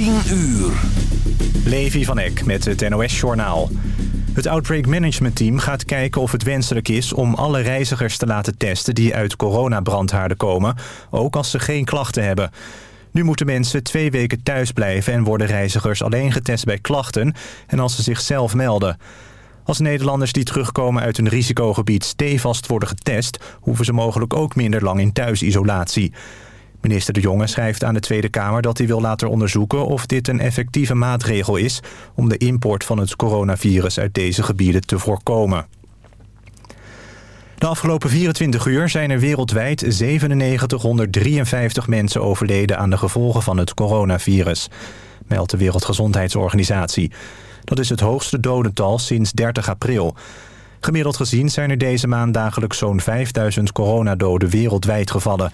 10 uur. Levi van Eck met het NOS-journaal. Het Outbreak Management Team gaat kijken of het wenselijk is... om alle reizigers te laten testen die uit coronabrandhaarden komen... ook als ze geen klachten hebben. Nu moeten mensen twee weken thuis blijven... en worden reizigers alleen getest bij klachten... en als ze zichzelf melden. Als Nederlanders die terugkomen uit een risicogebied stevast worden getest... hoeven ze mogelijk ook minder lang in thuisisolatie... Minister De Jonge schrijft aan de Tweede Kamer dat hij wil laten onderzoeken of dit een effectieve maatregel is om de import van het coronavirus uit deze gebieden te voorkomen. De afgelopen 24 uur zijn er wereldwijd 9753 mensen overleden aan de gevolgen van het coronavirus, meldt de Wereldgezondheidsorganisatie. Dat is het hoogste dodental sinds 30 april. Gemiddeld gezien zijn er deze maand dagelijks zo'n 5000 coronadoden wereldwijd gevallen.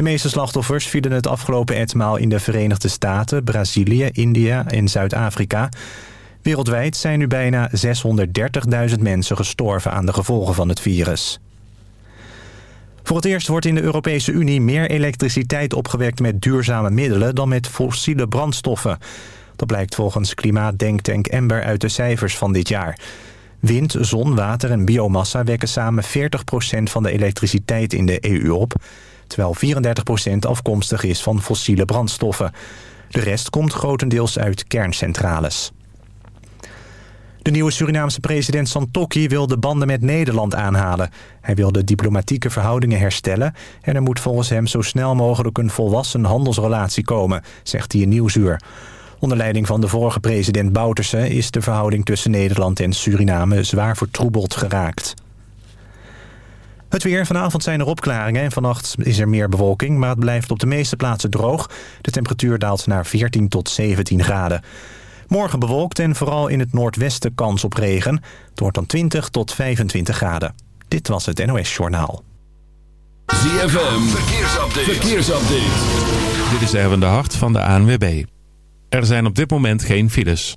De meeste slachtoffers vielen het afgelopen etmaal in de Verenigde Staten, Brazilië, India en Zuid-Afrika. Wereldwijd zijn nu bijna 630.000 mensen gestorven aan de gevolgen van het virus. Voor het eerst wordt in de Europese Unie meer elektriciteit opgewekt met duurzame middelen dan met fossiele brandstoffen. Dat blijkt volgens klimaatdenktank Ember uit de cijfers van dit jaar. Wind, zon, water en biomassa wekken samen 40% van de elektriciteit in de EU op terwijl 34% afkomstig is van fossiele brandstoffen. De rest komt grotendeels uit kerncentrales. De nieuwe Surinaamse president Santokki wil de banden met Nederland aanhalen. Hij wil de diplomatieke verhoudingen herstellen... en er moet volgens hem zo snel mogelijk een volwassen handelsrelatie komen, zegt hij in Nieuwsuur. Onder leiding van de vorige president Bouterse is de verhouding tussen Nederland en Suriname zwaar vertroebeld geraakt. Het weer. Vanavond zijn er opklaringen en vannacht is er meer bewolking... maar het blijft op de meeste plaatsen droog. De temperatuur daalt naar 14 tot 17 graden. Morgen bewolkt en vooral in het noordwesten kans op regen. Het wordt dan 20 tot 25 graden. Dit was het NOS Journaal. ZFM. Verkeersupdate. Verkeersupdate. Dit is Erwin de Hart van de ANWB. Er zijn op dit moment geen files.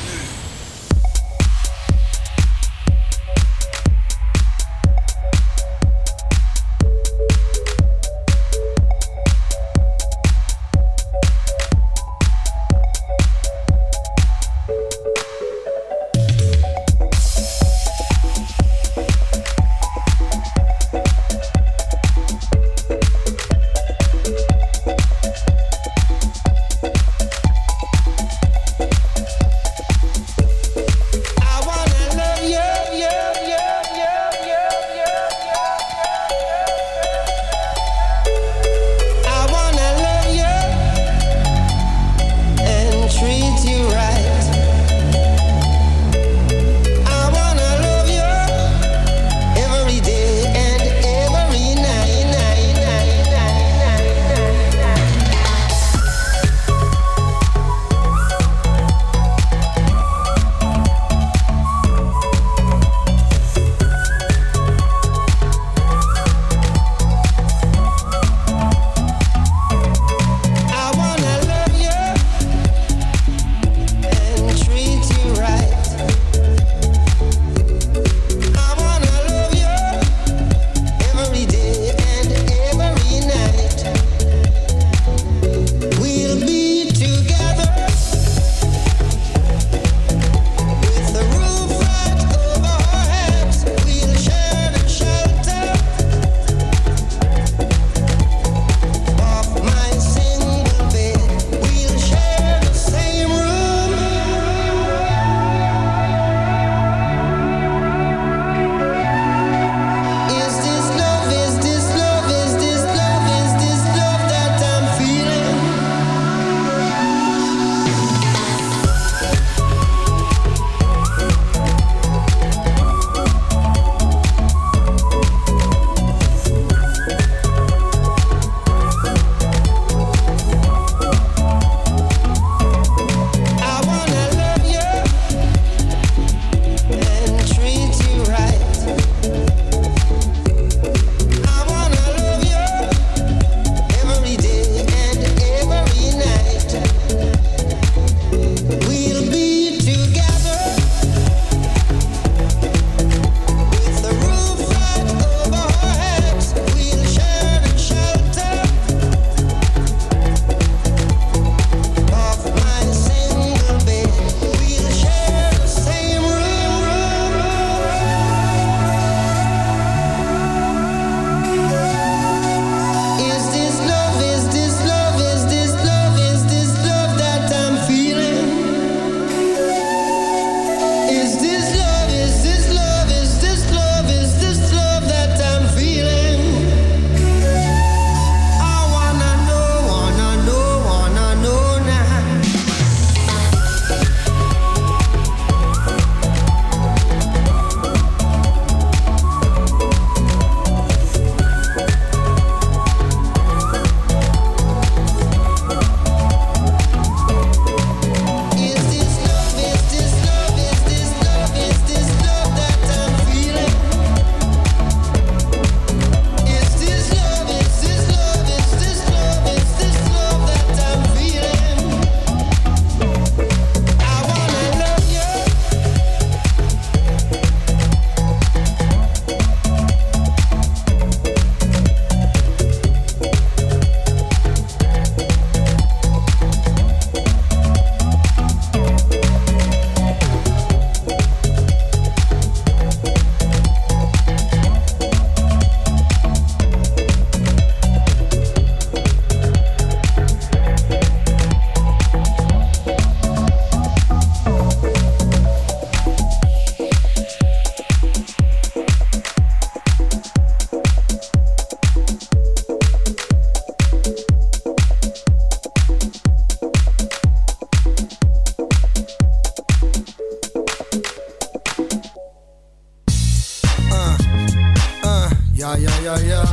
Ja, ja.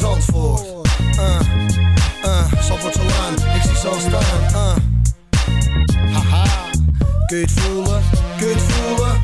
Zandvoort. Uh, uh, Zandvoort aan. Ik zie zo staan. Uh. Haha. Kun je het voelen? Kun je het voelen?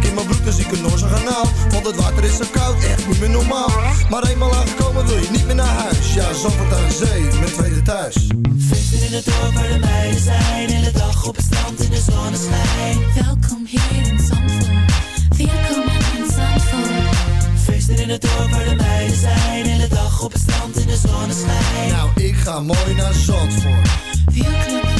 ik in mijn broek, een Noorse kanaal Want het water is zo koud, echt niet meer normaal. Maar eenmaal aangekomen wil je niet meer naar huis. Ja, Zandvoort aan zee, mijn tweede thuis. Feesten in het dorp waar de meiden zijn. Hele dag op het strand in de zonneschijn. Welkom hier in Zandvoort. Welkom in Zandvoort. Feesten in het dorp waar de meiden zijn. Hele dag op het strand in de zonneschijn. Nou, ik ga mooi naar Zandvoort. Welkom in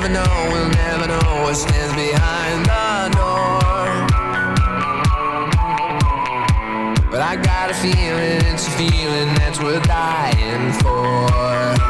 never know, we'll never know what stands behind the door. But I got a feeling, it's a feeling that's worth dying for.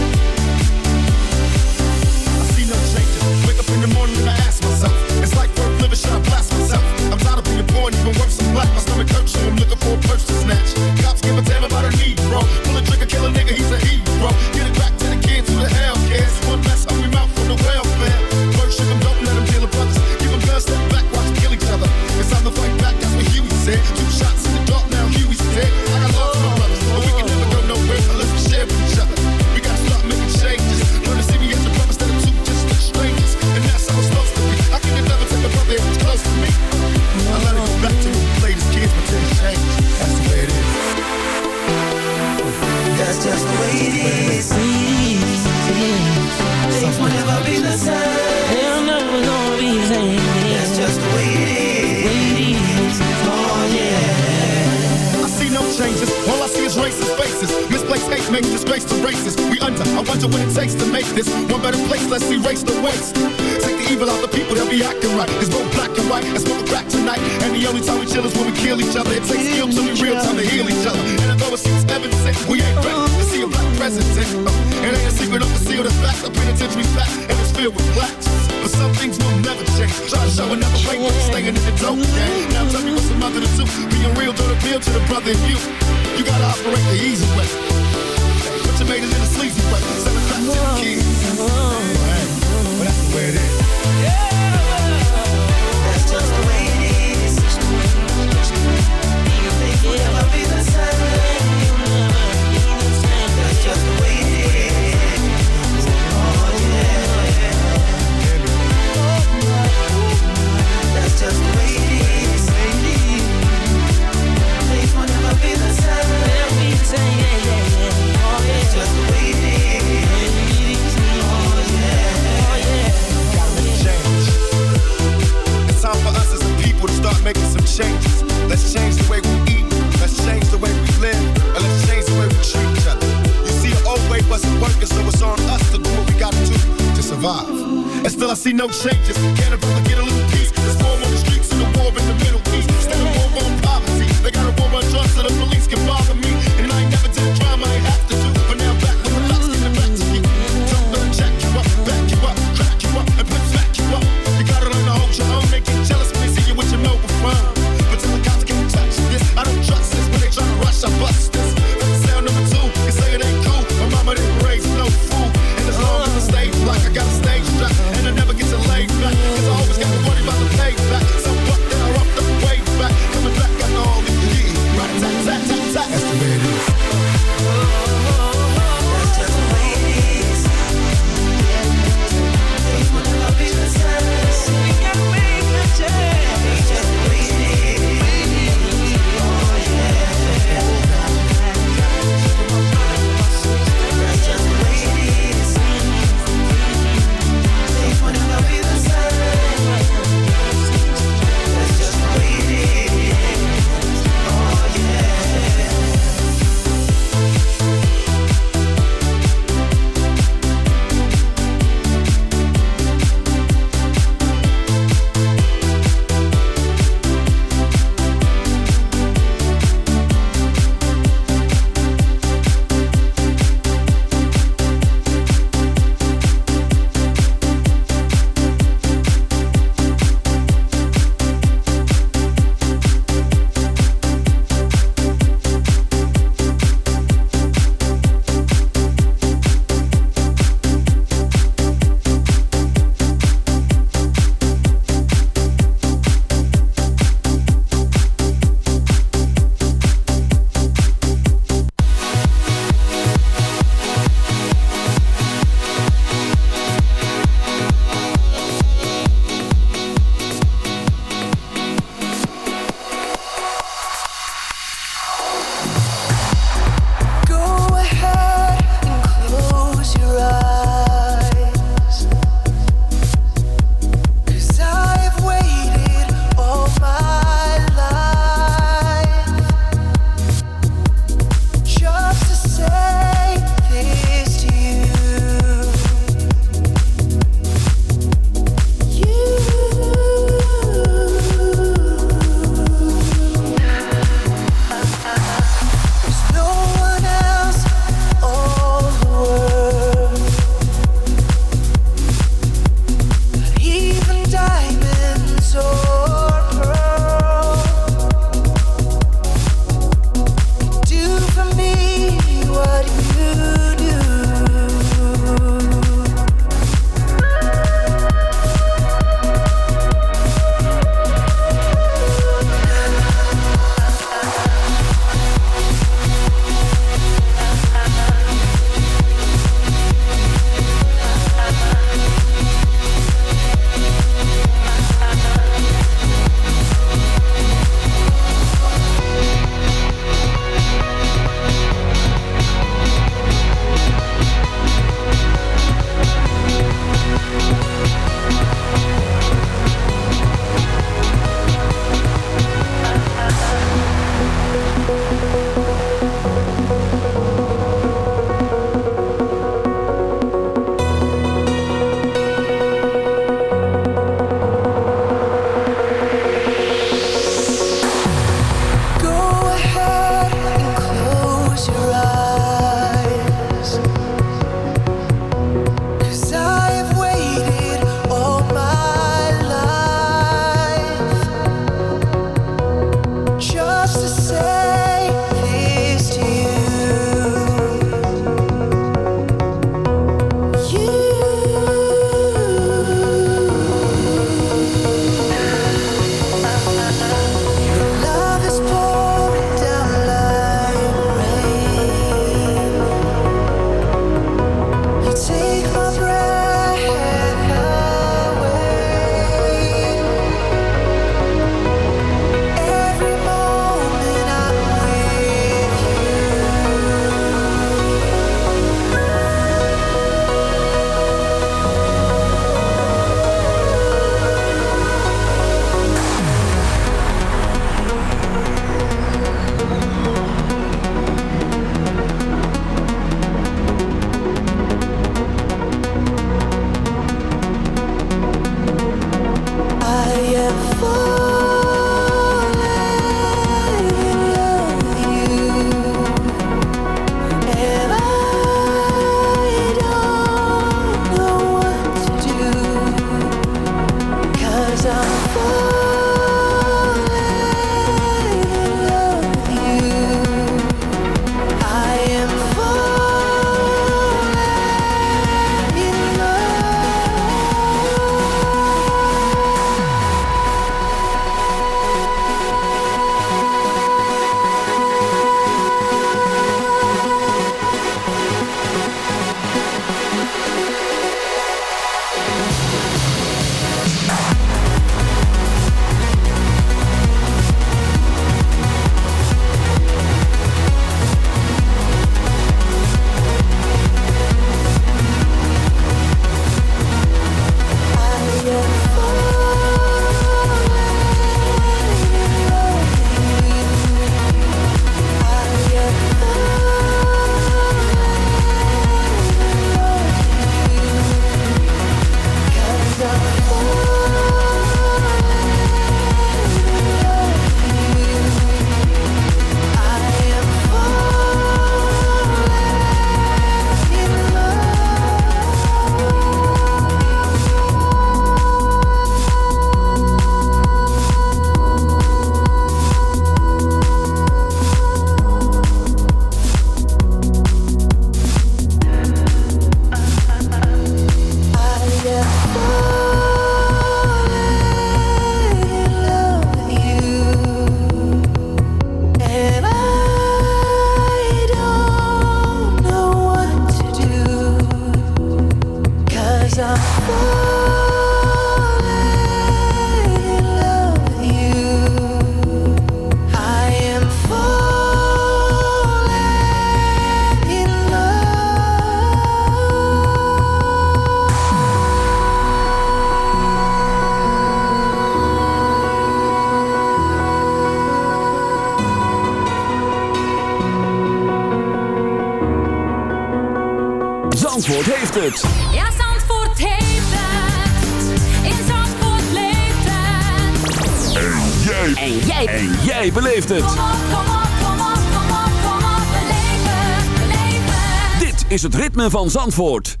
Van Zandvoort.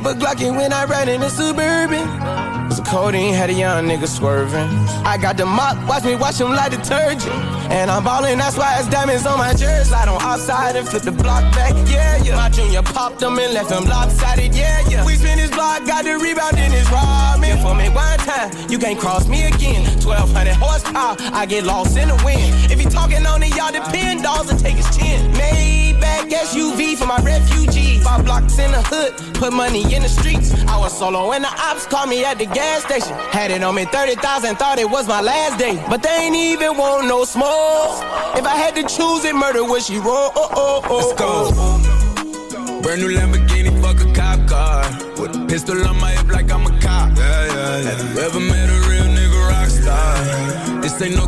Keep a Glockin' when I ride in the Suburban. Cause codeine had a young nigga swerving. I got the mop, watch me wash him like detergent. And I'm ballin', that's why it's diamonds on my jersey. Slide on outside and flip the block back, yeah, yeah. My junior popped them and left them lopsided, yeah, yeah. We spin his block, got the rebound in his For me one time, you can't cross me again. 1200 horsepower, I get lost in the wind. If he talking on it, y'all depend, dolls and take his chin. Maybach SUV for my refugees. Five blocks in the hood, put money in the streets. I was solo and the ops called me at the gas station. Had it on me 30,000, thought it was my last day. But they ain't even want no smoke. If I had to choose it, murder would she roll? Oh, oh, oh, Let's go. Brand new Lamborghini, fuck a cop car. With a pistol on my hip like I'm a cop. Yeah, yeah, yeah. Have you ever met a real nigga rock star? This ain't no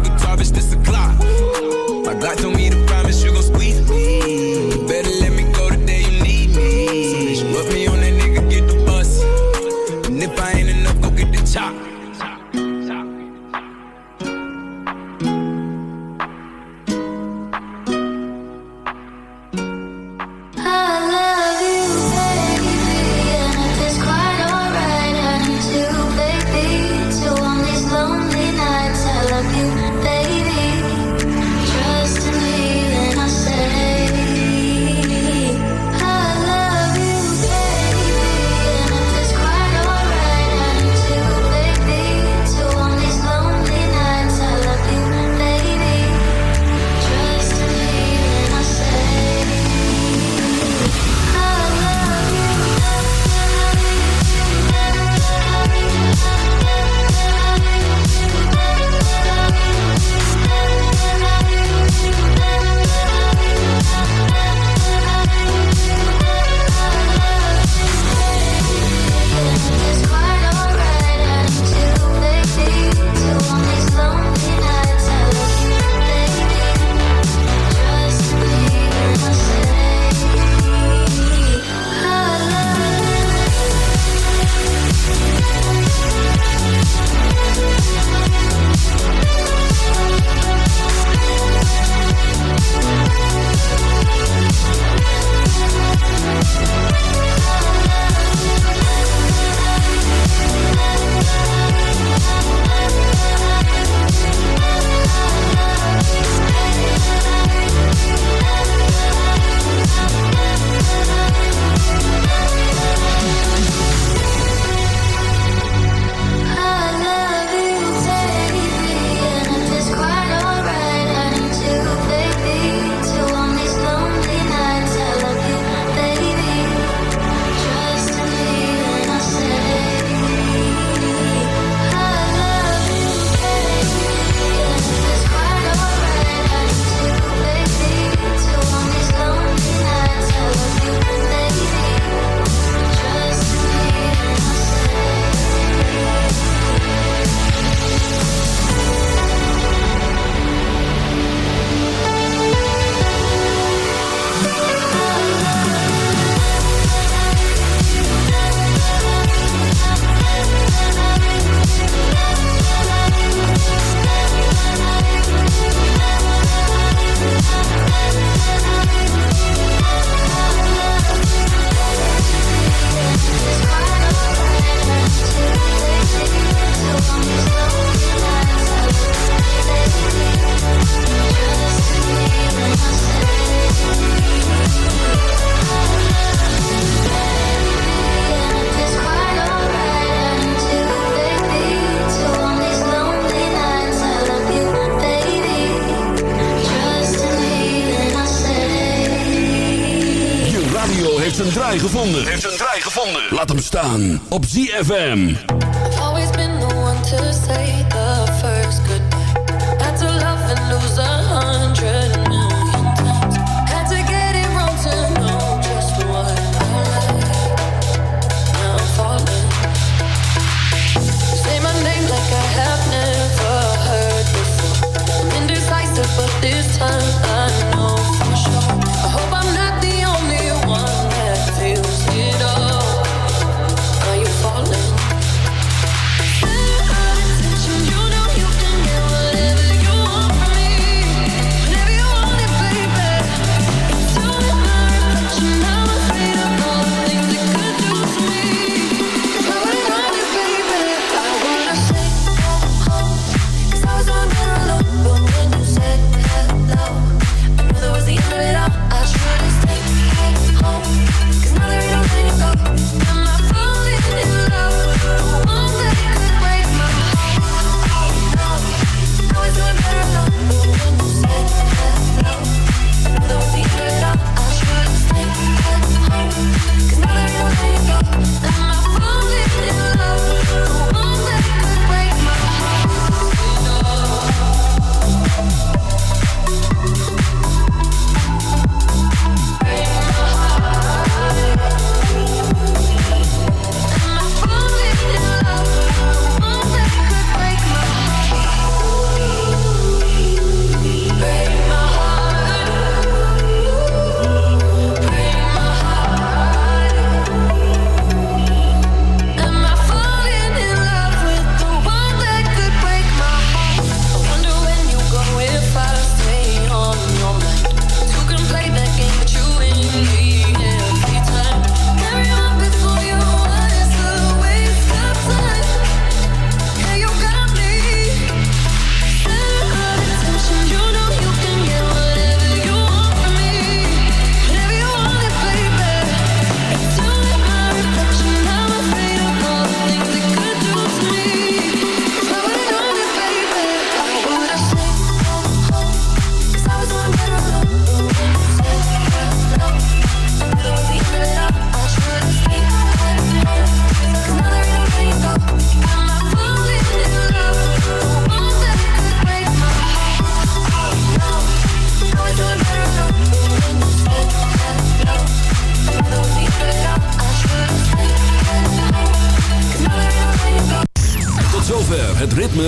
laten staan op ZFM.